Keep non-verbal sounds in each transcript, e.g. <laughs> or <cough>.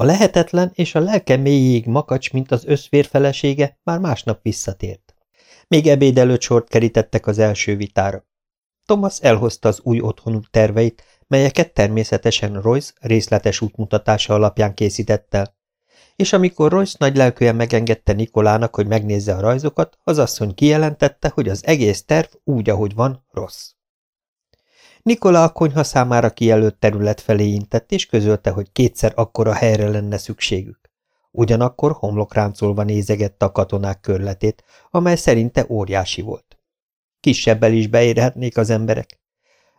A lehetetlen és a lelke mélyéig makacs, mint az összvér felesége, már másnap visszatért. Még ebéd előtt sort kerítettek az első vitára. Thomas elhozta az új otthonuk terveit, melyeket természetesen Royce részletes útmutatása alapján készített el. És amikor Royce nagylelkűen megengedte Nikolának, hogy megnézze a rajzokat, az asszony kijelentette, hogy az egész terv úgy, ahogy van, rossz. Nikola a konyha számára kijelölt terület felé intett, és közölte, hogy kétszer akkora helyre lenne szükségük. Ugyanakkor homlokráncolva nézegette a katonák körletét, amely szerinte óriási volt. Kisebbel is beérhetnék az emberek.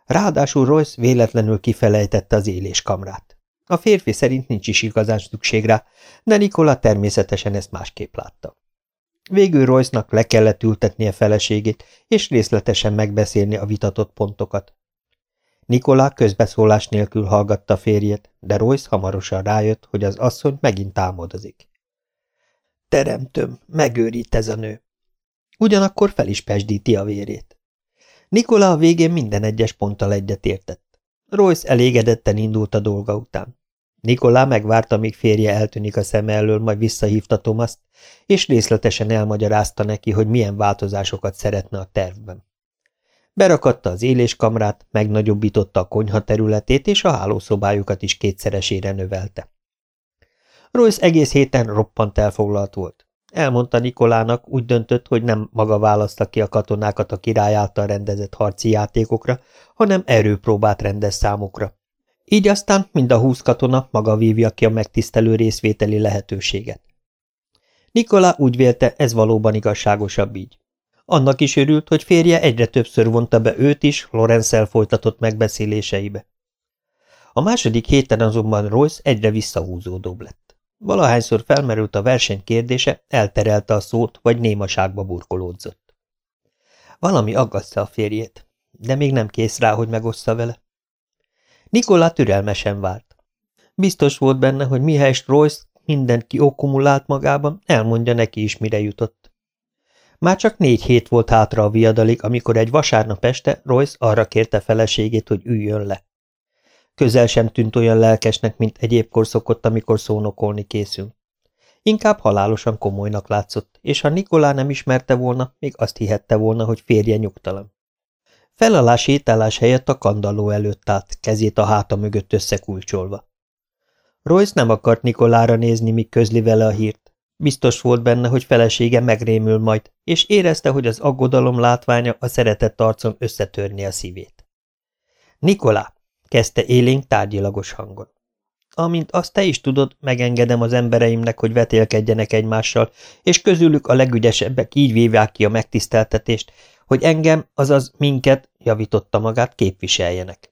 Ráadásul Royce véletlenül kifelejtette az éléskamrát. A férfi szerint nincs is igazán szükség rá, de Nikola természetesen ezt másképp látta. Végül Royce-nak le kellett ültetnie feleségét, és részletesen megbeszélni a vitatott pontokat. Nikolá közbeszólás nélkül hallgatta férjét, de Royce hamarosan rájött, hogy az asszony megint álmodozik. Teremtöm, megőrít ez a nő. Ugyanakkor fel is pesdíti a vérét. Nikola a végén minden egyes ponttal egyetértett. Royce elégedetten indult a dolga után. Nikolá megvárta, míg férje eltűnik a szeme elől, majd visszahívta Tomaszt, és részletesen elmagyarázta neki, hogy milyen változásokat szeretne a tervben. Berakatta az éléskamrát, megnagyobbította a konyha területét, és a hálószobájukat is kétszeresére növelte. Royce egész héten roppant elfoglalt volt. Elmondta Nikolának, úgy döntött, hogy nem maga választa ki a katonákat a király által rendezett harci játékokra, hanem erőpróbát rendez számukra. Így aztán mind a húsz katona maga vívja ki a megtisztelő részvételi lehetőséget. Nikola úgy vélte, ez valóban igazságosabb így. Annak is örült, hogy férje egyre többször vonta be őt is Lorenzel folytatott megbeszéléseibe. A második héten azonban Royce egyre visszahúzódóbb lett. Valahányszor felmerült a verseny kérdése, elterelte a szót, vagy némaságba burkolódzott. Valami aggasztja a férjét, de még nem kész rá, hogy megossza vele. Nikola türelmesen várt. Biztos volt benne, hogy mihelyest Royce mindent kiokumulált magában, elmondja neki is, mire jutott. Már csak négy hét volt hátra a viadalig, amikor egy vasárnap este Royce arra kérte feleségét, hogy üljön le. Közel sem tűnt olyan lelkesnek, mint egyébkor szokott, amikor szónokolni készül. Inkább halálosan komolynak látszott, és ha Nikolá nem ismerte volna, még azt hihette volna, hogy férje nyugtalan. Felalás étálás helyett a kandalló előtt állt, kezét a háta mögött összekulcsolva. Royce nem akart Nikolára nézni, míg közli vele a hírt, Biztos volt benne, hogy felesége megrémül majd, és érezte, hogy az aggodalom látványa a szeretett arcon összetörni a szívét. Nikolá, kezdte élénk tárgyilagos hangon. Amint azt te is tudod, megengedem az embereimnek, hogy vetélkedjenek egymással, és közülük a legügyesebbek így vívják ki a megtiszteltetést, hogy engem, azaz minket, javította magát, képviseljenek.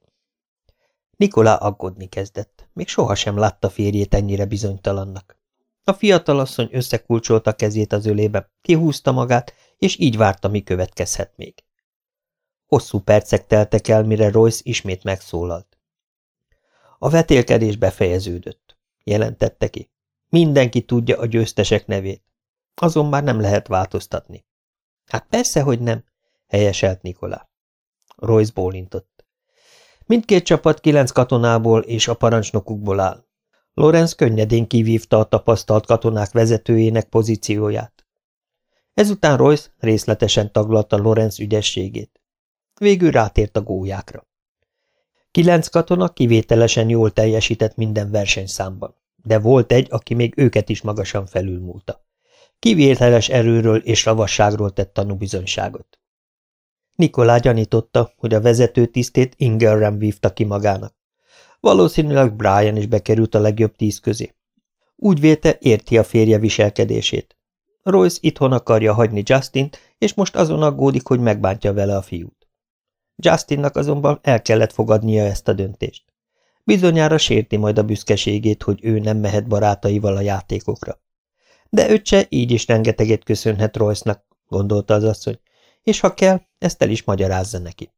Nikolá aggódni kezdett. Még sohasem látta férjét ennyire bizonytalannak. A fiatalasszony összekulcsolta kezét az ölébe, kihúzta magát, és így várta, mi következhet még. Hosszú percek teltek el, mire Royce ismét megszólalt. A vetélkedés befejeződött, jelentette ki. Mindenki tudja a győztesek nevét. Azon már nem lehet változtatni. Hát persze, hogy nem, helyeselt Nikolá. Royce bólintott. Mindkét csapat kilenc katonából és a parancsnokukból áll. Lorenz könnyedén kivívta a tapasztalt katonák vezetőjének pozícióját. Ezután Royce részletesen taglalta Lorenz ügyességét. Végül rátért a gólyákra. Kilenc katona kivételesen jól teljesített minden versenyszámban, de volt egy, aki még őket is magasan felülmúlta. Kivételes erőről és ravasságról tett tanúbizonyságot. Nikolá gyanította, hogy a vezető tisztét Ingerram vívta ki magának. Valószínűleg Brian is bekerült a legjobb tíz közé. Úgy vélte, érti a férje viselkedését. Royce itthon akarja hagyni Justint, és most azon aggódik, hogy megbántja vele a fiút. Justinnak azonban el kellett fogadnia ezt a döntést. Bizonyára sérti majd a büszkeségét, hogy ő nem mehet barátaival a játékokra. De öccse így is rengeteget köszönhet Royce-nak, gondolta az asszony, és ha kell, ezt el is magyarázza neki.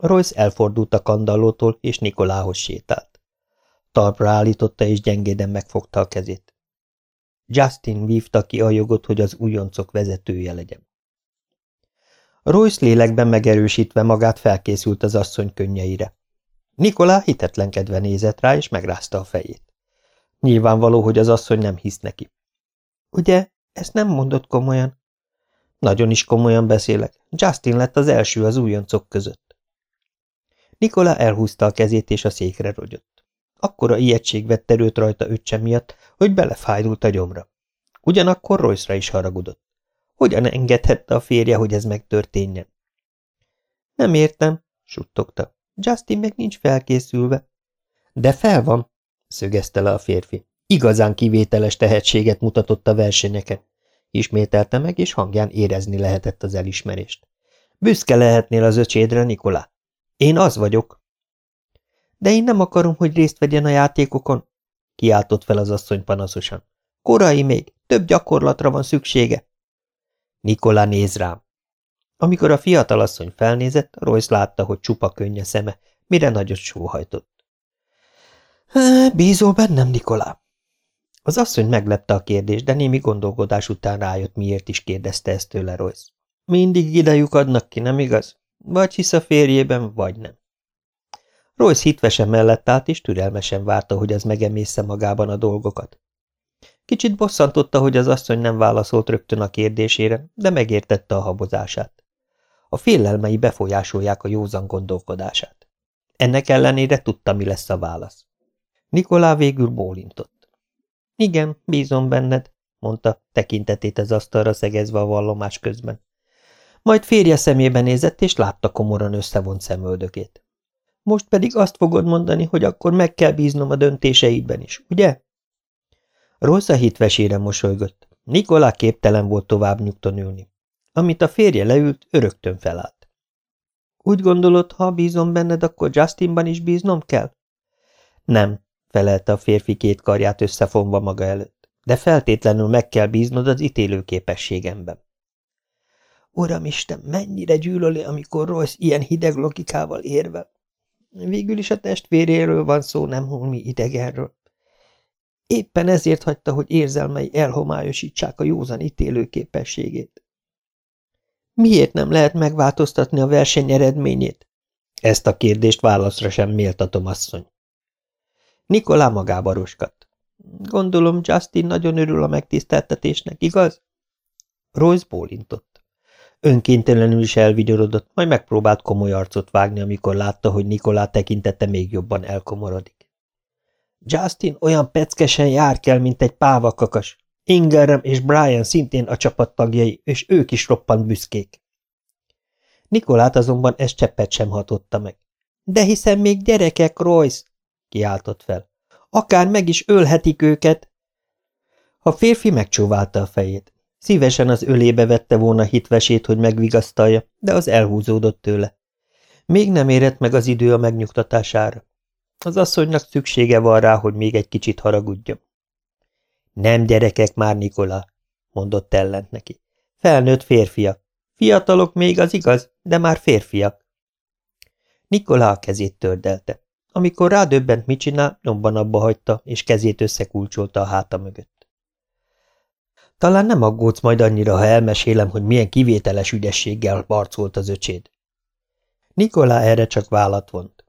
Royce elfordult a kandallótól, és Nikolához sétált. Talpra állította, és gyengéden megfogta a kezét. Justin vívta ki a jogot, hogy az újoncok vezetője legyen. Royce lélekben megerősítve magát felkészült az asszony könnyeire. Nikolá hitetlenkedve nézett rá, és megrázta a fejét. Nyilvánvaló, hogy az asszony nem hisz neki. Ugye, ezt nem mondott komolyan? Nagyon is komolyan beszélek. Justin lett az első az újoncok között. Nikola elhúzta a kezét, és a székre rogyott. Akkora ijegység vett erőt rajta öccse miatt, hogy belefájdult a gyomra. Ugyanakkor Royce-ra is haragudott. Hogyan engedhette a férje, hogy ez megtörténjen? Nem értem, suttogta. Justin meg nincs felkészülve. De fel van, szögezte le a férfi. Igazán kivételes tehetséget mutatott a versenyeken. Ismételte meg, és hangján érezni lehetett az elismerést. Büszke lehetnél az öcsédre, Nikolá. Én az vagyok. De én nem akarom, hogy részt vegyen a játékokon, kiáltott fel az asszony panaszosan. Korai még, több gyakorlatra van szüksége. Nikola néz rám. Amikor a fiatalasszony felnézett, Royce látta, hogy csupa könny a szeme, mire nagyot sóhajtott. Bízol bennem, Nikolá? Az asszony meglepte a kérdést, de némi gondolkodás után rájött, miért is kérdezte ezt tőle Royce. Mindig idejük adnak ki, nem igaz? Vagy hisz a férjében, vagy nem. Royce hitvesen mellett állt, és türelmesen várta, hogy az megemészze magában a dolgokat. Kicsit bosszantotta, hogy az asszony nem válaszolt rögtön a kérdésére, de megértette a habozását. A félelmei befolyásolják a józan gondolkodását. Ennek ellenére tudta, mi lesz a válasz. Nikolá végül bólintott. Igen, bízom benned, mondta, tekintetét az asztalra szegezve a vallomás közben. Majd férje szemébe nézett, és látta komoran összevont szemöldökét. Most pedig azt fogod mondani, hogy akkor meg kell bíznom a döntéseidben is, ugye? Rosa hitvesére mosolygott. Nikolá képtelen volt tovább nyugton ülni. Amit a férje leült, öröktön felállt. Úgy gondolod, ha bízom benned, akkor Justinban is bíznom kell? Nem, felelte a férfi két karját összefonva maga előtt, de feltétlenül meg kell bíznod az ítélőképességemben. Uramisten, mennyire gyűlöli, amikor Royce ilyen hideg logikával érvel. Végül is a testvéréről van szó, nem holmi idegenről. Éppen ezért hagyta, hogy érzelmei elhomályosítsák a józan ítélő képességét. Miért nem lehet megváltoztatni a verseny eredményét? Ezt a kérdést válaszra sem méltatom, asszony. Nikolá magába roskadt. Gondolom, Justin nagyon örül a megtiszteltetésnek, igaz? Royce bólintott. Önkéntelenül is elvigyorodott, majd megpróbált komoly arcot vágni, amikor látta, hogy Nikolá tekintete még jobban elkomorodik. Justin olyan peckesen jár kell, mint egy pávakakas. Ingerem és Brian szintén a csapattagjai, és ők is roppant büszkék. Nikolát azonban ez cseppet sem hatotta meg. De hiszen még gyerekek, Royce, kiáltott fel. Akár meg is ölhetik őket. A férfi megcsóválta a fejét. Szívesen az ölébe vette volna hitvesét, hogy megvigasztalja, de az elhúzódott tőle. Még nem érett meg az idő a megnyugtatására. Az asszonynak szüksége van rá, hogy még egy kicsit haragudjon. Nem gyerekek már, Nikola, mondott ellent neki. Felnőtt férfiak. Fiatalok még, az igaz, de már férfiak. Nikola a kezét tördelte. Amikor rádöbbent, mit csinál, nyomban abba hagyta, és kezét összekulcsolta a háta mögött. Talán nem aggódsz majd annyira, ha elmesélem, hogy milyen kivételes ügyességgel barcolt az öcséd. Nikolá erre csak vállat vont.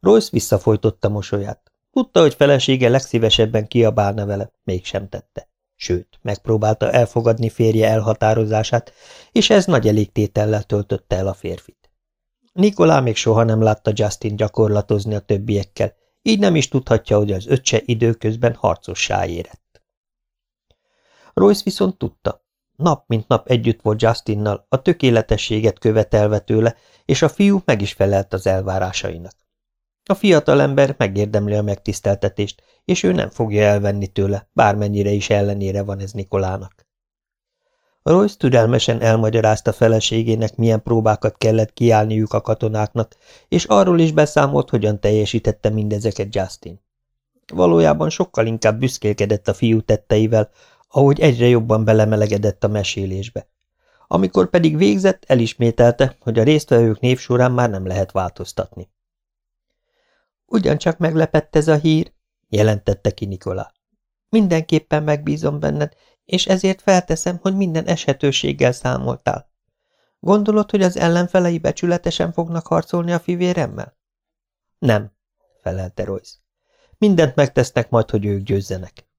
Royce visszafolytotta mosolyát. Tudta, hogy felesége legszívesebben kiabálna vele, mégsem tette. Sőt, megpróbálta elfogadni férje elhatározását, és ez nagy elégtétellel töltötte el a férfit. Nikolá még soha nem látta Justin gyakorlatozni a többiekkel, így nem is tudhatja, hogy az öccse időközben harcossá érett. Royce viszont tudta. Nap mint nap együtt volt Justinnal, a tökéletességet követelve tőle, és a fiú meg is felelt az elvárásainak. A fiatalember megérdemli a megtiszteltetést, és ő nem fogja elvenni tőle, bármennyire is ellenére van ez Nikolának. Royce türelmesen elmagyarázta feleségének, milyen próbákat kellett kiállniuk a katonáknak, és arról is beszámolt, hogyan teljesítette mindezeket Justin. Valójában sokkal inkább büszkélkedett a fiú tetteivel, ahogy egyre jobban belemelegedett a mesélésbe. Amikor pedig végzett, elismételte, hogy a résztvevők név során már nem lehet változtatni. Ugyancsak meglepett ez a hír, jelentette ki Nikola. Mindenképpen megbízom benned, és ezért felteszem, hogy minden eshetőséggel számoltál. Gondolod, hogy az ellenfelei becsületesen fognak harcolni a fivéremmel? Nem, felelte Royce. Mindent megtesznek majd, hogy ők győzzenek.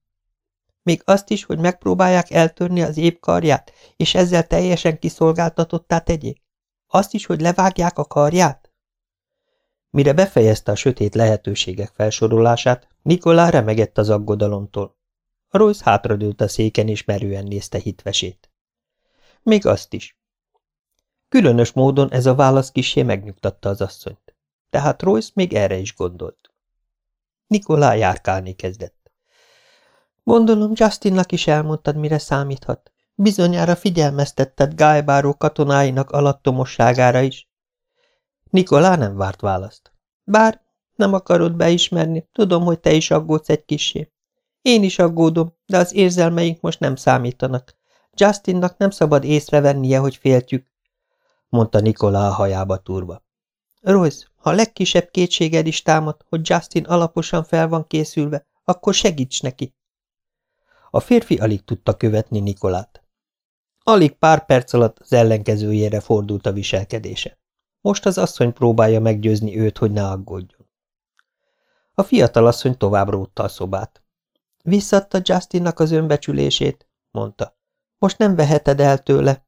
Még azt is, hogy megpróbálják eltörni az épp karját, és ezzel teljesen kiszolgáltatottá tegyék? Azt is, hogy levágják a karját? Mire befejezte a sötét lehetőségek felsorolását, Nikolá remegett az aggodalomtól. Royce hátradőlt a széken, és merően nézte hitvesét. Még azt is. Különös módon ez a válasz kisé megnyugtatta az asszonyt. Tehát Royce még erre is gondolt. Nikolá járkálni kezdett. Gondolom Justinnak is elmondtad, mire számíthat. Bizonyára figyelmeztetted Gájbáró katonáinak alattomosságára is. Nikolá nem várt választ. Bár nem akarod beismerni, tudom, hogy te is aggódsz egy kisé. Én is aggódom, de az érzelmeink most nem számítanak. Justinnak nem szabad észrevennie, hogy féltjük, mondta Nikolá a hajába turva. Royce, ha a legkisebb kétséged is támad, hogy Justin alaposan fel van készülve, akkor segíts neki. A férfi alig tudta követni Nikolát. Alig pár perc alatt az ellenkezőjére fordult a viselkedése. Most az asszony próbálja meggyőzni őt, hogy ne aggódjon. A fiatal asszony tovább rótta a szobát. Visszadta Justinnak az önbecsülését, mondta. Most nem veheted el tőle.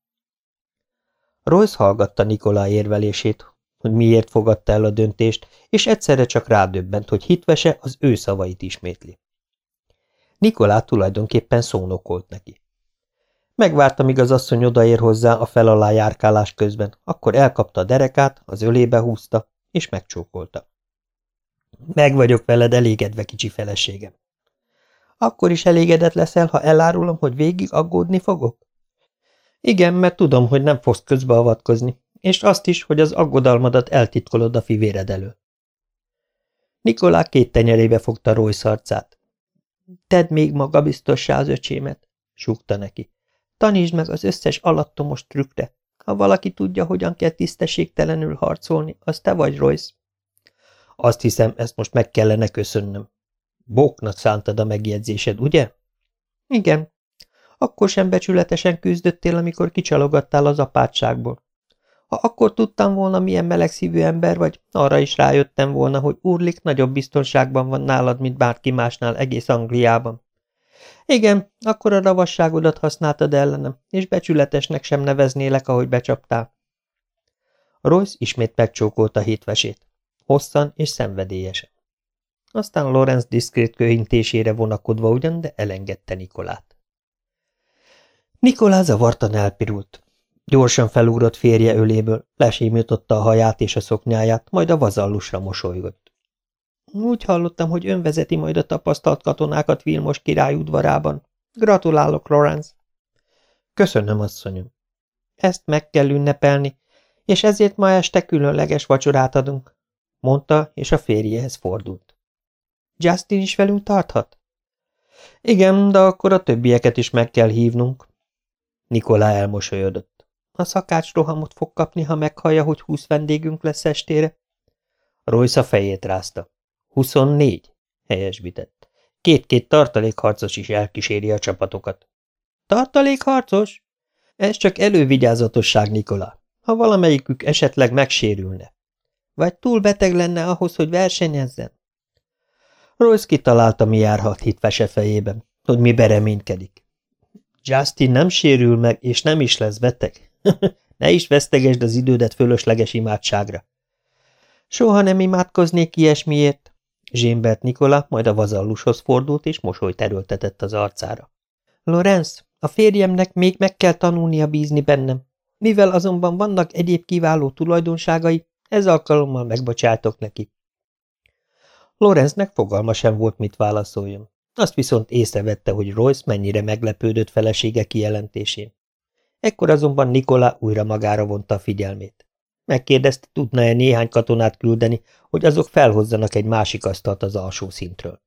Royce hallgatta Nikolá érvelését, hogy miért fogadta el a döntést, és egyszerre csak rádöbbent, hogy hitvese az ő szavait ismétli. Nikolá tulajdonképpen szónokolt neki. Megvárta, míg az asszony odaér hozzá a felalá járkálás közben, akkor elkapta a derekát, az ölébe húzta, és megcsókolta. Meg vagyok veled elégedve, kicsi feleségem. Akkor is elégedett leszel, ha elárulom, hogy végig aggódni fogok? Igen, mert tudom, hogy nem fogsz közbeavatkozni, és azt is, hogy az aggodalmadat eltitkolod a fivéred elől. Nikolá két tenyerébe fogta Royce arcát. Tedd még magabiztossá az öcsémet, súgta neki. Tanítsd meg az összes alattomos trükkre. Ha valaki tudja, hogyan kell tisztességtelenül harcolni, az te vagy, Royce. Azt hiszem, ezt most meg kellene köszönnöm. Bóknak szántad a megjegyzésed, ugye? Igen. Akkor sem becsületesen küzdöttél, amikor kicsalogattál az apátságból. Ha akkor tudtam volna, milyen melegszívű ember vagy, arra is rájöttem volna, hogy Urlik nagyobb biztonságban van nálad, mint bárki másnál egész Angliában. Igen, akkor a ravasságodat használtad ellenem, és becsületesnek sem neveznélek, ahogy becsaptál. Royce ismét megcsókolta hétvesét. Hosszan és szenvedélyesen. Aztán Lorenz diszkrét köhintésére vonakodva ugyan, de elengedte Nikolát. Nikolá zavartan elpirult. Gyorsan felugrott férje öléből, lesémította a haját és a szoknyáját, majd a vazallusra mosolygott. Úgy hallottam, hogy ön vezeti majd a tapasztalt katonákat Vilmos király udvarában. Gratulálok, Lorenz! Köszönöm, asszonyom. Ezt meg kell ünnepelni, és ezért ma este különleges vacsorát adunk, mondta, és a férjehez fordult. Justin is velünk tarthat? Igen, de akkor a többieket is meg kell hívnunk. Nikolá elmosolyodott. A szakács rohamot fog kapni, ha meghallja, hogy húsz vendégünk lesz estére. Royce a fejét rázta. Huszonnégy, helyesbített. Két-két tartalékharcos is elkíséri a csapatokat. Tartalékharcos? Ez csak elővigyázatosság, Nikola. Ha valamelyikük esetleg megsérülne. Vagy túl beteg lenne ahhoz, hogy versenyezzen? Royce kitalálta, mi járhat hitvese fejében, hogy mi bereménykedik. Justin nem sérül meg, és nem is lesz beteg. <laughs> ne is vesztegesd az idődet fölösleges imádságra. Soha nem imádkoznék ilyesmiért, Zsémbert Nikola majd a vazallushoz fordult, és mosolyt erőltetett az arcára. Lorenz, a férjemnek még meg kell tanulnia bízni bennem. Mivel azonban vannak egyéb kiváló tulajdonságai, ez alkalommal megbocsátok neki. Lorenznek fogalma sem volt, mit válaszoljon. Azt viszont észrevette, hogy Royce mennyire meglepődött felesége kijelentésén. Ekkor azonban Nikola újra magára vonta a figyelmét. Megkérdezte, tudna-e néhány katonát küldeni, hogy azok felhozzanak egy másik asztalt az alsó szintről.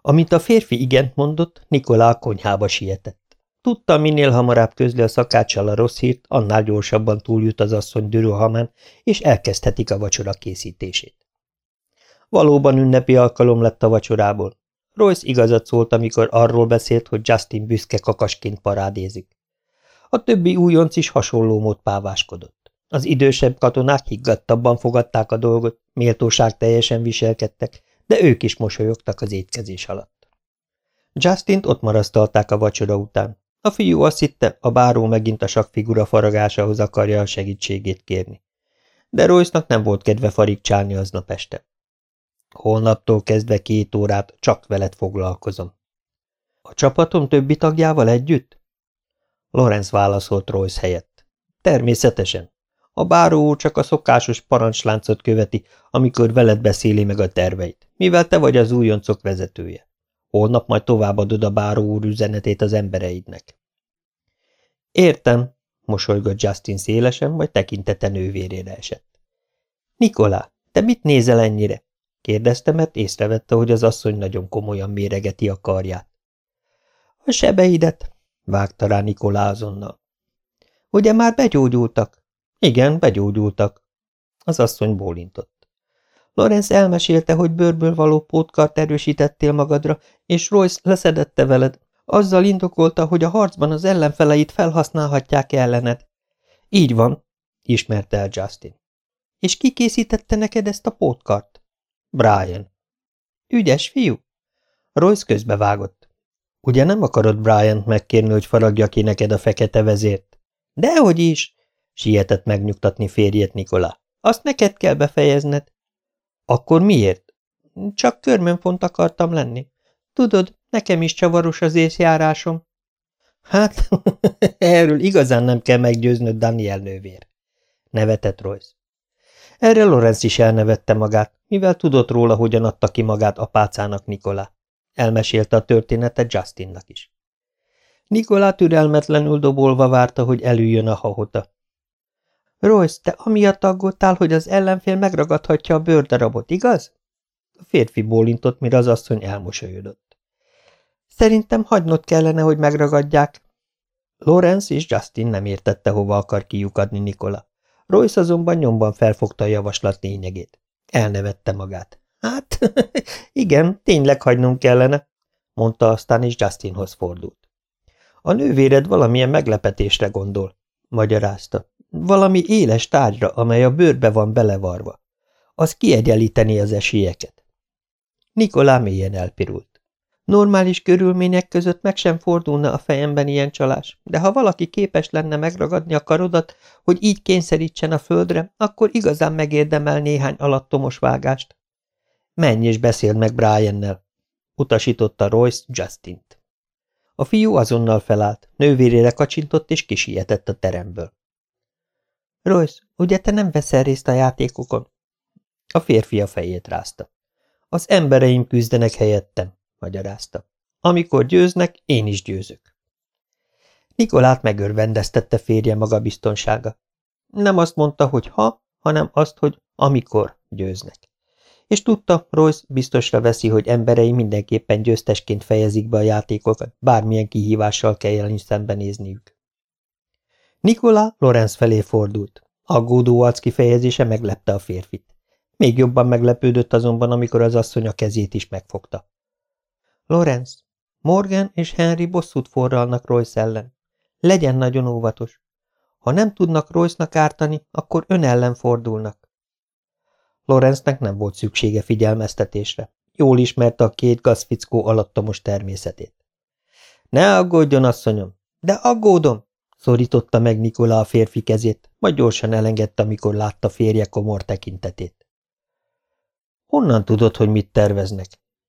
Amint a férfi igent mondott, Nikola a konyhába sietett. Tudta, minél hamarabb közli a szakáccsal a rossz hírt, annál gyorsabban túljut az asszony dürőhamán, és elkezdhetik a vacsora készítését. Valóban ünnepi alkalom lett a vacsorából. Royce igazat szólt, amikor arról beszélt, hogy Justin büszke kakasként parádézik. A többi újonc is hasonló mód páváskodott. Az idősebb katonák higgadtabban fogadták a dolgot, méltóság teljesen viselkedtek, de ők is mosolyogtak az étkezés alatt. Justint ott marasztalták a vacsora után. A fiú azt hitte, a báró megint a sakfigura faragásához akarja a segítségét kérni. De royce nem volt kedve farigcsálni aznap este. Holnaptól kezdve két órát csak veled foglalkozom. A csapatom többi tagjával együtt? Lorenz válaszolt Royce helyett. Természetesen. A báró csak a szokásos parancsláncot követi, amikor veled beszéli meg a terveit, mivel te vagy az újoncok vezetője. Holnap majd továbbadod a báró úr üzenetét az embereidnek. Értem, mosolygott Justin szélesen, vagy tekintete nővérére esett. Nikolá, te mit nézel ennyire? kérdezte, mert észrevette, hogy az asszony nagyon komolyan méregeti a karját. A sebeidet, vágta rá Nikolá azonnal. Ugye már begyógyultak? Igen, begyógyultak. Az asszony bólintott. Lorenz elmesélte, hogy bőrből való pótkart erősítettél magadra, és Royce leszedette veled. Azzal indokolta, hogy a harcban az ellenfeleit felhasználhatják ellened. Így van, ismerte el Justin. És ki készítette neked ezt a pótkart? Brian. Ügyes fiú? Royce közbevágott. Ugye nem akarod Brian-t megkérni, hogy faragja ki neked a fekete vezért? Dehogy is, sietett megnyugtatni férjét Nikola. Azt neked kell befejezned. Akkor miért? Csak körmönfont akartam lenni. Tudod, nekem is csavaros az észjárásom. Hát, <laughs> erről igazán nem kell meggyőznöd Daniel nővér. Nevetett Royce. Erre Lorenz is elnevette magát, mivel tudott róla, hogyan adta ki magát apácának Nikolá. Elmesélte a történetet Justinnak is. Nikolá türelmetlenül dobolva várta, hogy elüljön a hahota. Royce, te amiatt aggódtál, hogy az ellenfél megragadhatja a bőrdarabot, igaz? A férfi bólintott, mire az asszony elmosolyodott. Szerintem hagynod kellene, hogy megragadják. Lorenz és Justin nem értette, hova akar kiukadni Nikola. Royce azonban nyomban felfogta a javaslat lényegét. Elnevette magát. Hát, <laughs> igen, tényleg hagynunk kellene, mondta aztán, és Justinhoz fordult. A nővéred valamilyen meglepetésre gondol, magyarázta. Valami éles tárgyra, amely a bőrbe van belevarva. Az kiegyenlíteni az esélyeket. Nikolá mélyen elpirult. Normális körülmények között meg sem fordulna a fejemben ilyen csalás, de ha valaki képes lenne megragadni a karodat, hogy így kényszerítsen a földre, akkor igazán megérdemel néhány alattomos vágást. Menj és beszéld meg Briannel, utasította Royce Justint. A fiú azonnal felállt, nővérére kacsintott és kisietett a teremből. Royce, ugye te nem veszel részt a játékokon? A férfi a fejét rázta. Az embereim küzdenek helyettem, magyarázta. Amikor győznek, én is győzök. Nikolát megörvendeztette férje maga biztonsága. Nem azt mondta, hogy ha, hanem azt, hogy amikor győznek és tudta, Royce biztosra veszi, hogy emberei mindenképpen győztesként fejezik be a játékokat, bármilyen kihívással kelljen szembenézniük. Nikola Lorenz felé fordult. Aggódó arc kifejezése meglepte a férfit. Még jobban meglepődött azonban, amikor az asszony a kezét is megfogta. Lorenz, Morgan és Henry bosszút forralnak Royce ellen. Legyen nagyon óvatos. Ha nem tudnak Royce-nak ártani, akkor ön ellen fordulnak. Lorenznek nem volt szüksége figyelmeztetésre. Jól ismerte a két gazfickó alattomos természetét. Ne aggódjon, asszonyom! De aggódom! szorította meg Nikola a férfi kezét, majd gyorsan elengedte, amikor látta férje komor tekintetét. Honnan tudod, hogy mit terveznek?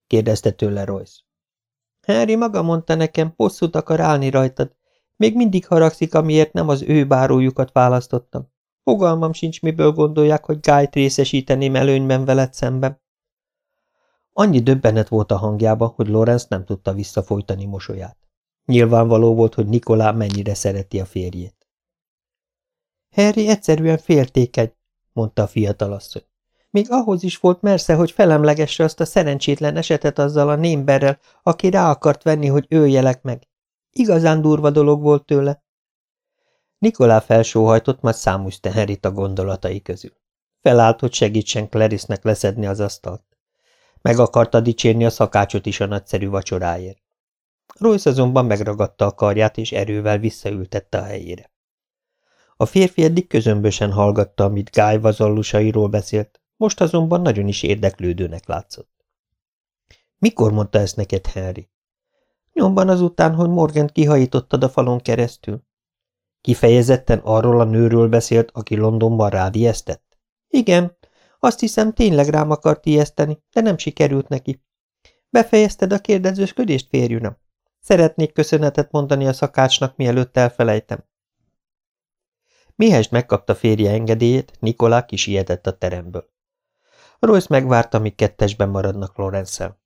kérdezte tőle Royce. Harry maga mondta nekem, bosszút akar állni rajtad. Még mindig haragszik, amiért nem az ő bárójukat választottam. Fogalmam sincs, miből gondolják, hogy Gájt részesíteném előnyben veled szemben. Annyi döbbenet volt a hangjában, hogy Lorenz nem tudta visszafolytani mosolyát. Nyilvánvaló volt, hogy Nikolá mennyire szereti a férjét. Harry egyszerűen féltékeny, mondta a fiatalasszony. Még ahhoz is volt mersze, hogy felemlegesse azt a szerencsétlen esetet azzal a némberrel, aki rá akart venni, hogy öljelek meg. Igazán durva dolog volt tőle. Nikolá felsóhajtott, majd számúzta Herit a gondolatai közül. Felállt, hogy segítsen Clarice-nek leszedni az asztalt. Meg akarta dicsérni a szakácsot is a nagyszerű vacsoráért. Royce azonban megragadta a karját, és erővel visszaültette a helyére. A férfi eddig közömbösen hallgatta, amit Guy vazallusairól beszélt, most azonban nagyon is érdeklődőnek látszott. Mikor mondta ezt neked Henry? Nyomban azután, hogy Morgant kihajítottad a falon keresztül. Kifejezetten arról a nőről beszélt, aki Londonban rád ijesztett? Igen, azt hiszem tényleg rám akart ijeszteni, de nem sikerült neki. Befejezted a kérdezősködést, férjünem? Szeretnék köszönetet mondani a szakácsnak, mielőtt elfelejtem. Mihez megkapta férje engedélyét, Nikolá kisietett a teremből. Royce megvárta, míg kettesben maradnak Lorenzel.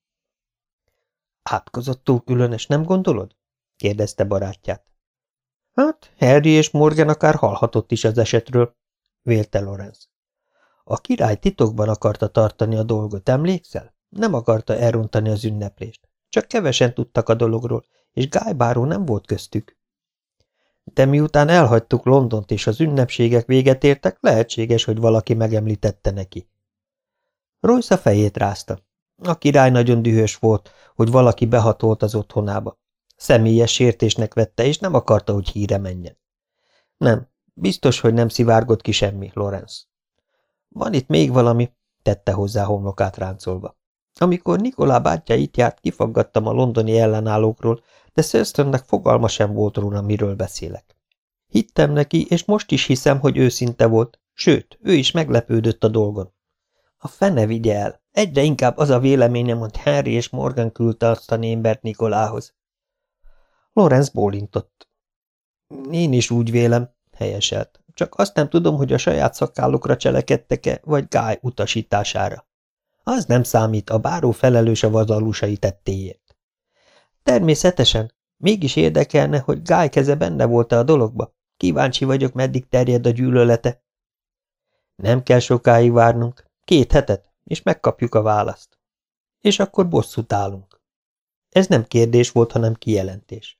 Átkozottul különös, nem gondolod? kérdezte barátját. Hát, Harry és Morgan akár hallhatott is az esetről, vélte Lorenz. A király titokban akarta tartani a dolgot, emlékszel? Nem akarta elrontani az ünneplést. Csak kevesen tudtak a dologról, és Guy Barrow nem volt köztük. De miután elhagytuk Londont és az ünnepségek véget értek, lehetséges, hogy valaki megemlítette neki. Royce a fejét rázta. A király nagyon dühös volt, hogy valaki behatolt az otthonába. Személyes sértésnek vette, és nem akarta, hogy híre menjen. Nem, biztos, hogy nem szivárgott ki semmi, Lorenz. Van itt még valami, tette hozzá homlokát ráncolva. Amikor Nikolá bátyja itt járt, kifaggattam a londoni ellenállókról, de Thurstonnek fogalma sem volt róla, miről beszélek. Hittem neki, és most is hiszem, hogy őszinte volt, sőt, ő is meglepődött a dolgon. A fene vigye el, egyre inkább az a véleményem, hogy Harry és Morgan küldte azt a némbert Nikolához. Lorenz bólintott. Én is úgy vélem, helyeselt. Csak azt nem tudom, hogy a saját szakállukra cselekedtek-e, vagy Guy utasítására. Az nem számít, a báró felelős a vazallusai tettéért. Természetesen, mégis érdekelne, hogy Guy keze benne volt-e a dologba. Kíváncsi vagyok, meddig terjed a gyűlölete. Nem kell sokáig várnunk. Két hetet, és megkapjuk a választ. És akkor bosszút állunk. Ez nem kérdés volt, hanem kijelentés.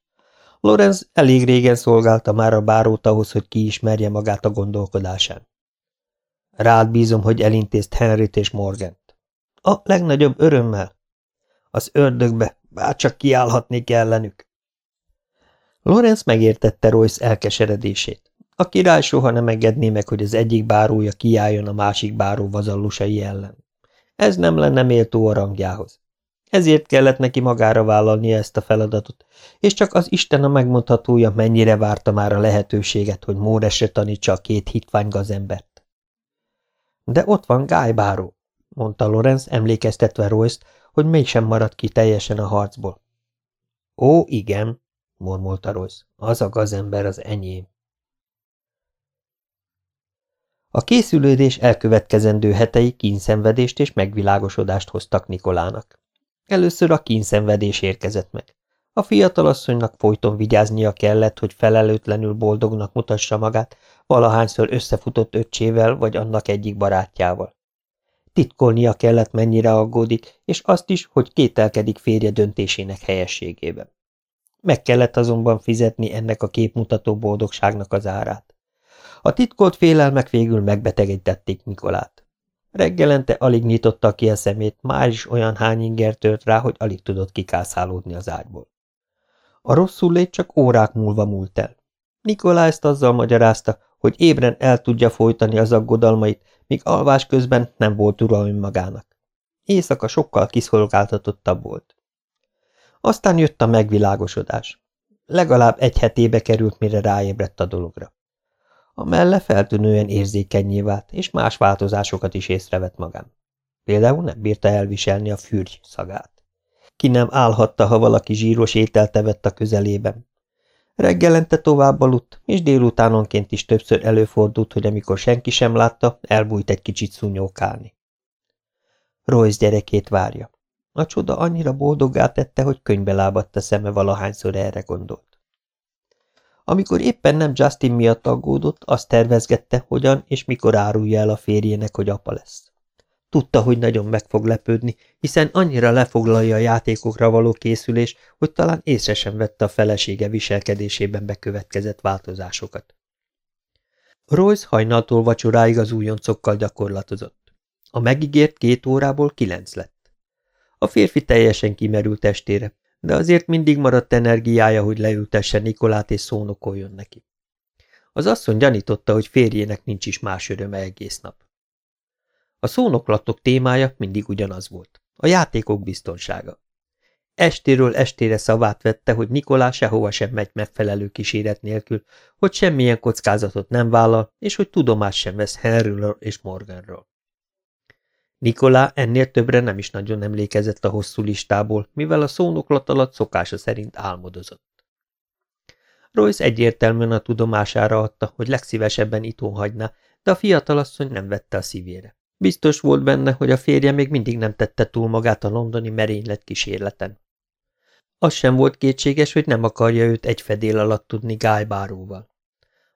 Lorenz elég régen szolgálta már a bárót ahhoz, hogy kiismerje magát a gondolkodásán. Rád bízom, hogy elintézt Henryt és Morgant. A legnagyobb örömmel. Az ördögbe, bárcsak kiállhatnék ellenük. Lorenz megértette Royce elkeseredését. A király soha nem engedné meg, hogy az egyik bárója kiálljon a másik báró vazallusai ellen. Ez nem lenne méltó a rangjához. Ezért kellett neki magára vállalnia ezt a feladatot, és csak az Isten a megmondhatója mennyire várta már a lehetőséget, hogy Móresre tanítsa a két hitvány gazembert. De ott van Guy mondta Lorenz, emlékeztetve royce hogy mégsem maradt ki teljesen a harcból. Ó, igen, mormolta Royce, az a gazember az enyém. A készülődés elkövetkezendő hetei kínszenvedést és megvilágosodást hoztak Nikolának. Először a kínszenvedés érkezett meg. A fiatalasszonynak folyton vigyáznia kellett, hogy felelőtlenül boldognak mutassa magát, valahányszor összefutott öccsével vagy annak egyik barátjával. Titkolnia kellett, mennyire aggódik, és azt is, hogy kételkedik férje döntésének helyességében. Meg kellett azonban fizetni ennek a képmutató boldogságnak az árát. A titkolt félelmek végül megbetegítették Nikolát. Reggelente alig nyitotta ki a szemét, már is olyan hány inger tört rá, hogy alig tudott kikászálódni az ágyból. A rosszul lét csak órák múlva múlt el. Nikolá ezt azzal magyarázta, hogy ébren el tudja folytani az aggodalmait, míg alvás közben nem volt ura önmagának. Éjszaka sokkal kiszolgáltatottabb volt. Aztán jött a megvilágosodás. Legalább egy hetébe került, mire ráébredt a dologra. A melle feltűnően érzékenyé vált, és más változásokat is észrevett magán. Például nem bírta elviselni a fürgy szagát. Ki nem állhatta, ha valaki zsíros ételt evett a közelében. Reggelente tovább aludt, és délutánonként is többször előfordult, hogy amikor senki sem látta, elbújt egy kicsit szúnyókálni. Royce gyerekét várja. A csoda annyira boldoggá tette, hogy könybe lábadt a szeme valahányszor erre gondolt. Amikor éppen nem Justin miatt aggódott, azt tervezgette, hogyan és mikor árulja el a férjének, hogy apa lesz. Tudta, hogy nagyon meg fog lepődni, hiszen annyira lefoglalja a játékokra való készülés, hogy talán észre sem vette a felesége viselkedésében bekövetkezett változásokat. Royce hajnaltól vacsoráig az újoncokkal gyakorlatozott. A megígért két órából kilenc lett. A férfi teljesen kimerült estére, de azért mindig maradt energiája, hogy leültesse Nikolát és szónokoljon neki. Az asszony gyanította, hogy férjének nincs is más öröme egész nap. A szónoklatok témája mindig ugyanaz volt. A játékok biztonsága. Estéről estére szavát vette, hogy Nikolá sehova sem megy megfelelő kíséret nélkül, hogy semmilyen kockázatot nem vállal, és hogy tudomás sem vesz Henryről és Morganról. Nikolá ennél többre nem is nagyon emlékezett a hosszú listából, mivel a szónoklat alatt szokása szerint álmodozott. Royce egyértelműen a tudomására adta, hogy legszívesebben itthon hagyná, de a fiatalasszony nem vette a szívére. Biztos volt benne, hogy a férje még mindig nem tette túl magát a londoni merénylet kísérleten. Az sem volt kétséges, hogy nem akarja őt egy fedél alatt tudni gájbáróval.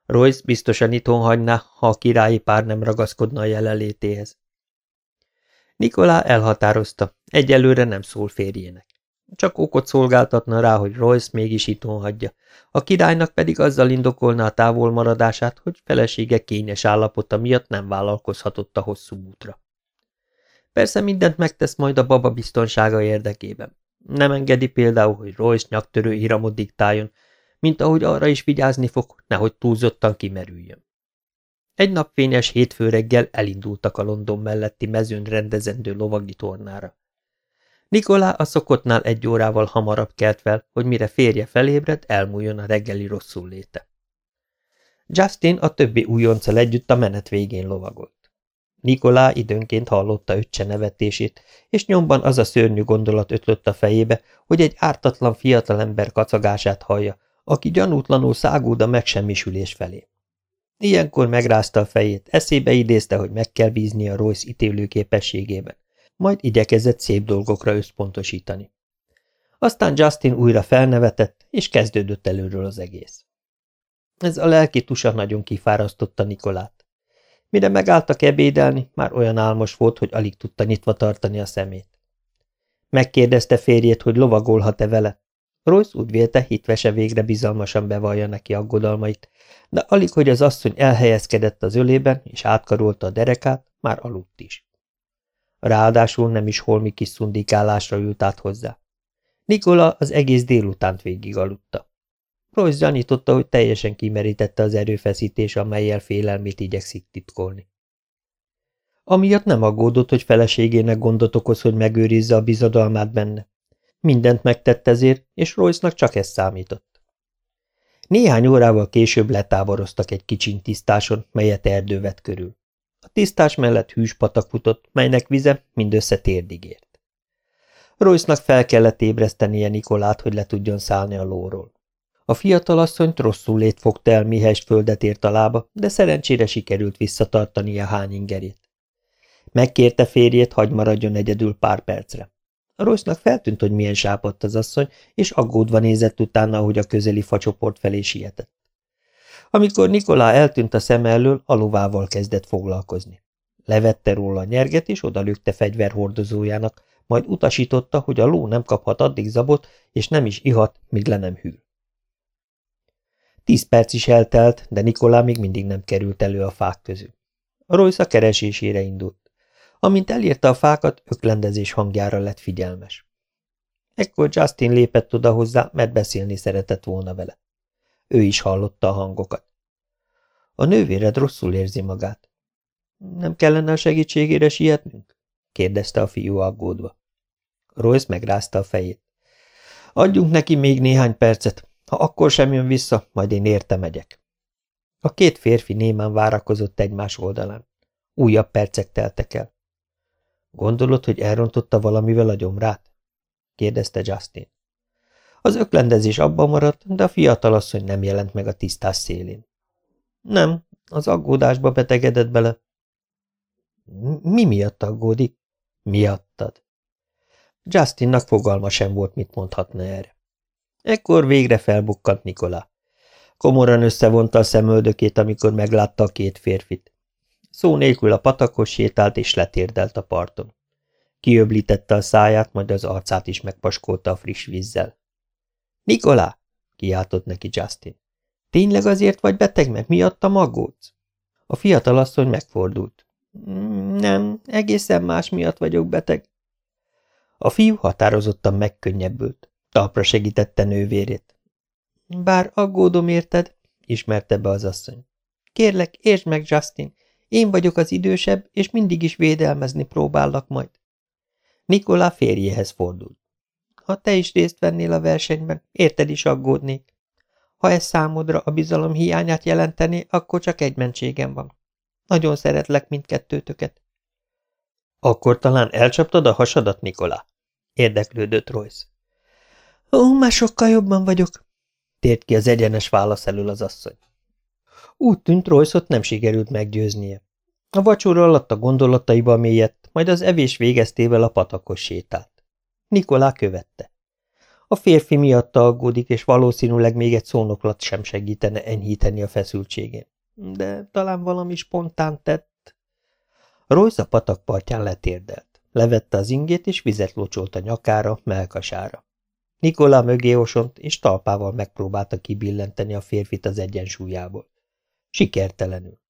Royce biztosan itthon hagyná, ha a királyi pár nem ragaszkodna a jelenlétéhez. Nikolá elhatározta, egyelőre nem szól férjének. Csak okot szolgáltatna rá, hogy Royce mégis itthon hagyja, a királynak pedig azzal indokolná a távolmaradását, hogy felesége kényes állapota miatt nem vállalkozhatott a hosszú útra. Persze mindent megtesz majd a baba biztonsága érdekében. Nem engedi például, hogy Royce nyaktörő híramot diktáljon, mint ahogy arra is vigyázni fog, nehogy túlzottan kimerüljön. Egy napfényes hétfő reggel elindultak a London melletti mezőn rendezendő lovagi tornára. Nikolá a szokottnál egy órával hamarabb kelt fel, hogy mire férje felébred, elmúljon a reggeli rosszul léte. Justin a többi újonccal együtt a menet végén lovagolt. Nikolá időnként hallotta öccse nevetését, és nyomban az a szörnyű gondolat ötlött a fejébe, hogy egy ártatlan fiatalember kacagását hallja, aki gyanútlanul szágúd a megsemmisülés felé. Ilyenkor megrázta a fejét, eszébe idézte, hogy meg kell bízni a Royce ítélő képességében, majd igyekezett szép dolgokra összpontosítani. Aztán Justin újra felnevetett, és kezdődött előről az egész. Ez a lelki tusa nagyon kifárasztotta Nikolát. Mire megálltak ebédelni, már olyan álmos volt, hogy alig tudta nyitva tartani a szemét. Megkérdezte férjét, hogy lovagolhat-e vele. Royce úgy vélte, hitvese végre bizalmasan bevallja neki aggodalmait, de alig, hogy az asszony elhelyezkedett az ölében, és átkarolta a derekát, már aludt is. Ráadásul nem is holmi kis szundikálásra ült át hozzá. Nikola az egész délutánt végig aludta. Royce gyanította, hogy teljesen kimerítette az erőfeszítés, amelyel félelmét igyekszik titkolni. Amiatt nem aggódott, hogy feleségének gondot okoz, hogy megőrizze a bizodalmát benne. Mindent megtett ezért, és Royce-nak csak ez számított. Néhány órával később letáboroztak egy kicsin tisztáson, melyet erdő körül. A tisztás mellett hűs patak futott, melynek vize mindössze térdig ért. Royce-nak fel kellett ébresztenie Nikolát, hogy le tudjon szállni a lóról. A fiatalasszonyt rosszul lét fogta el, mihez földet ért a lába, de szerencsére sikerült visszatartani a hányingerét. Megkérte férjét, hagy maradjon egyedül pár percre. A Royce-nak feltűnt, hogy milyen sápadt az asszony, és aggódva nézett utána, ahogy a közeli facsoport felé sietett. Amikor Nikolá eltűnt a szem elől, a lovával kezdett foglalkozni. Levette róla a nyerget, és odalőkte fegyverhordozójának, majd utasította, hogy a ló nem kaphat addig zabot, és nem is ihat, míg le nem hűl. Tíz perc is eltelt, de Nikolá még mindig nem került elő a fák közül. A Royce a keresésére indult. Amint elérte a fákat, öklendezés hangjára lett figyelmes. Ekkor Justin lépett oda hozzá, mert beszélni szeretett volna vele. Ő is hallotta a hangokat. A nővéred rosszul érzi magát. Nem kellene a segítségére sietnünk? kérdezte a fiú aggódva. Royce megrázta a fejét. Adjunk neki még néhány percet. Ha akkor sem jön vissza, majd én érte megyek. A két férfi némán várakozott egymás oldalán. Újabb percek teltek el. Gondolod, hogy elrontotta valamivel a gyomrát? kérdezte Justin. Az öklendezés abban maradt, de a fiatalasszony nem jelent meg a tisztás szélén. Nem, az aggódásba betegedett bele. Mi miatt aggódik? Miattad. Justinnak fogalma sem volt, mit mondhatna erre. Ekkor végre felbukkant Nikolá. Komoran összevonta a szemöldökét, amikor meglátta a két férfit. Szó nélkül a patakos sétált és letérdelt a parton. Kiöblítette a száját, majd az arcát is megpaskolta a friss vízzel. – Nikolá! – kiáltott neki Justin. – Tényleg azért vagy beteg, mert aggódsz? A fiatal asszony megfordult. – Nem, egészen más miatt vagyok beteg. A fiú határozottan megkönnyebbült. Talpra segítette nővérét. – Bár aggódom érted, ismerte be az asszony. Kérlek, értsd meg, Justin, én vagyok az idősebb, és mindig is védelmezni próbállak majd. Nikolá férjéhez fordult. Ha te is részt vennél a versenyben, érted is aggódnék. Ha ez számodra a bizalom hiányát jelenteni, akkor csak egy mentségem van. Nagyon szeretlek mindkettőtöket. Akkor talán elcsaptad a hasadat, Nikolá? Érdeklődött Royce. Ó, már sokkal jobban vagyok, tért ki az egyenes válasz elől az asszony. Úgy tűnt royce nem sikerült meggyőznie. A vacsora alatt a gondolataiba mélyedt, majd az evés végeztével a patakos sétált. Nikolá követte. A férfi miatta aggódik, és valószínűleg még egy szónoklat sem segítene enyhíteni a feszültségén. De talán valami spontán tett. Royce a patak partján letérdelt. Levette az ingét, és vizet locsolt a nyakára, melkasára. Nikolá mögé osont, és talpával megpróbálta kibillenteni a férfit az egyensúlyából. Sikertelenül.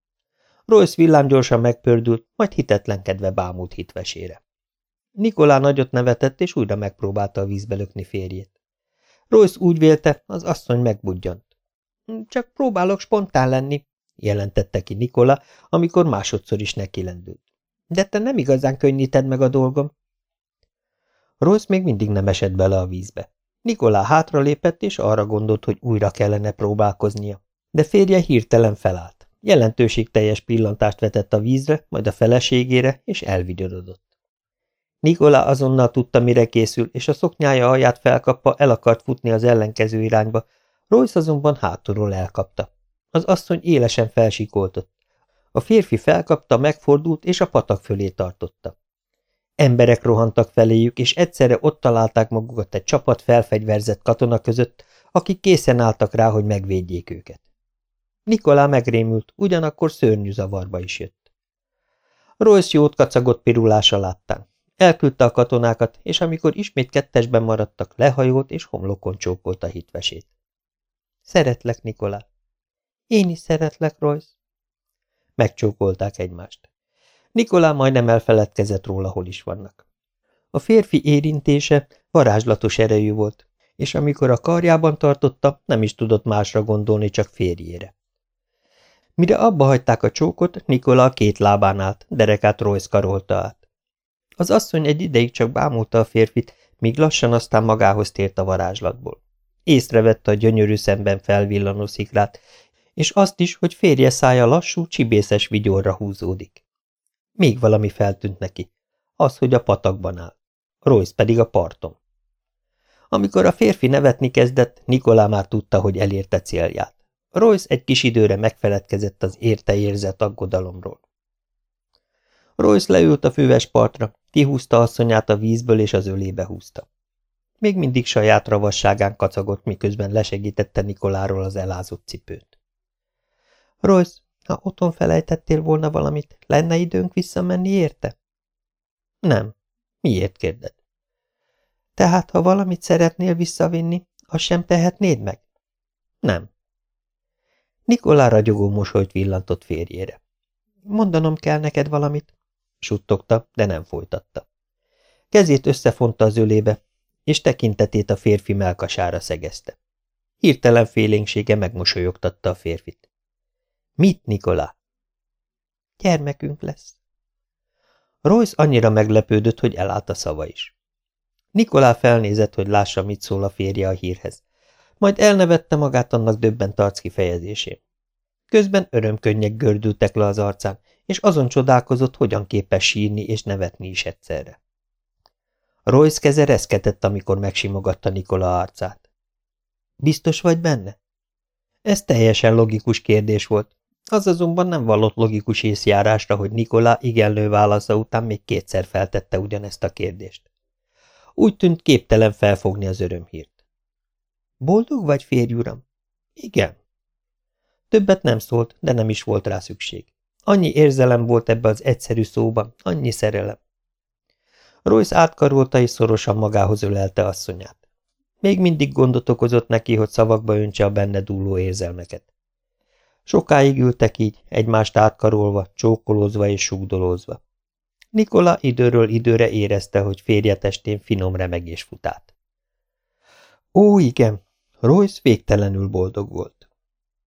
Royce villámgyorsan megpördült, majd hitetlenkedve bámult hitvesére. Nikolá nagyot nevetett, és újra megpróbálta a vízbe lökni férjét. Royce úgy vélte, az asszony megbudjant. Csak próbálok spontán lenni, jelentette ki Nikola, amikor másodszor is nekilendült. De te nem igazán könnyíted meg a dolgom. Royce még mindig nem esett bele a vízbe. Nikolá hátralépett, és arra gondolt, hogy újra kellene próbálkoznia. De férje hirtelen felállt. Jelentőségteljes pillantást vetett a vízre, majd a feleségére, és elvigyorodott. Nikola azonnal tudta, mire készül, és a szoknyája alját felkapva el akart futni az ellenkező irányba, Royce azonban hátulról elkapta. Az asszony élesen felsikoltott. A férfi felkapta, megfordult, és a patak fölé tartotta. Emberek rohantak feléjük, és egyszerre ott találták magukat egy csapat felfegyverzett katona között, akik készen álltak rá, hogy megvédjék őket. Nikolá megrémült, ugyanakkor szörnyű zavarba is jött. Royce jót kacagott pirulása láttán. Elküldte a katonákat, és amikor ismét kettesben maradtak, lehajolt és homlokon csókolta hitvesét. Szeretlek, Nikolá. Én is szeretlek, Royce. Megcsókolták egymást. Nikolá majdnem elfeledkezett róla, hol is vannak. A férfi érintése varázslatos erejű volt, és amikor a karjában tartotta, nem is tudott másra gondolni, csak férjére. Mire abba hagyták a csókot, Nikola a két lábán állt, derekát Royce karolta át. Az asszony egy ideig csak bámulta a férfit, míg lassan aztán magához tért a varázslatból. Észrevette a gyönyörű szemben felvillanó szikrát, és azt is, hogy férje szája lassú, csibészes vigyorra húzódik. Még valami feltűnt neki. Az, hogy a patakban áll. Royce pedig a parton. Amikor a férfi nevetni kezdett, Nikolá már tudta, hogy elérte célját. Royce egy kis időre megfeledkezett az érte érzett aggodalomról. Royce leült a füves partra, kihúzta asszonyát a vízből és az ölébe húzta. Még mindig saját ravasságán kacagott, miközben lesegítette Nikoláról az elázott cipőt. Royce, ha otthon felejtettél volna valamit, lenne időnk visszamenni érte? Nem. Miért kérded? Tehát, ha valamit szeretnél visszavinni, azt sem tehetnéd meg? Nem. Nikolá ragyogó mosolyt villantott férjére. Mondanom kell neked valamit, suttogta, de nem folytatta. Kezét összefonta az ölébe, és tekintetét a férfi melkasára szegezte. Hirtelen félénksége megmosolyogtatta a férfit. Mit, Nikolá? Gyermekünk lesz. Royce annyira meglepődött, hogy elállt a szava is. Nikolá felnézett, hogy lássa, mit szól a férje a hírhez. Majd elnevette magát annak döbbent arc kifejezésén. Közben örömkönnyek gördültek le az arcán, és azon csodálkozott, hogyan képes sírni és nevetni is egyszerre. Royce keze reszketett, amikor megsimogatta Nikola arcát. Biztos vagy benne? Ez teljesen logikus kérdés volt. Az azonban nem vallott logikus észjárásra, hogy Nikola igenlő válasza után még kétszer feltette ugyanezt a kérdést. Úgy tűnt képtelen felfogni az örömhírt. Boldog vagy, férj uram? Igen. Többet nem szólt, de nem is volt rá szükség. Annyi érzelem volt ebbe az egyszerű szóban, annyi szerelem. Royce átkarolta és szorosan magához ölelte asszonyát. Még mindig gondot okozott neki, hogy szavakba öntse a benne dúló érzelmeket. Sokáig ültek így, egymást átkarolva, csókolózva és súgdolózva. Nikola időről időre érezte, hogy férje testén finom remegés fut át. Ó, igen, Royce végtelenül boldog volt.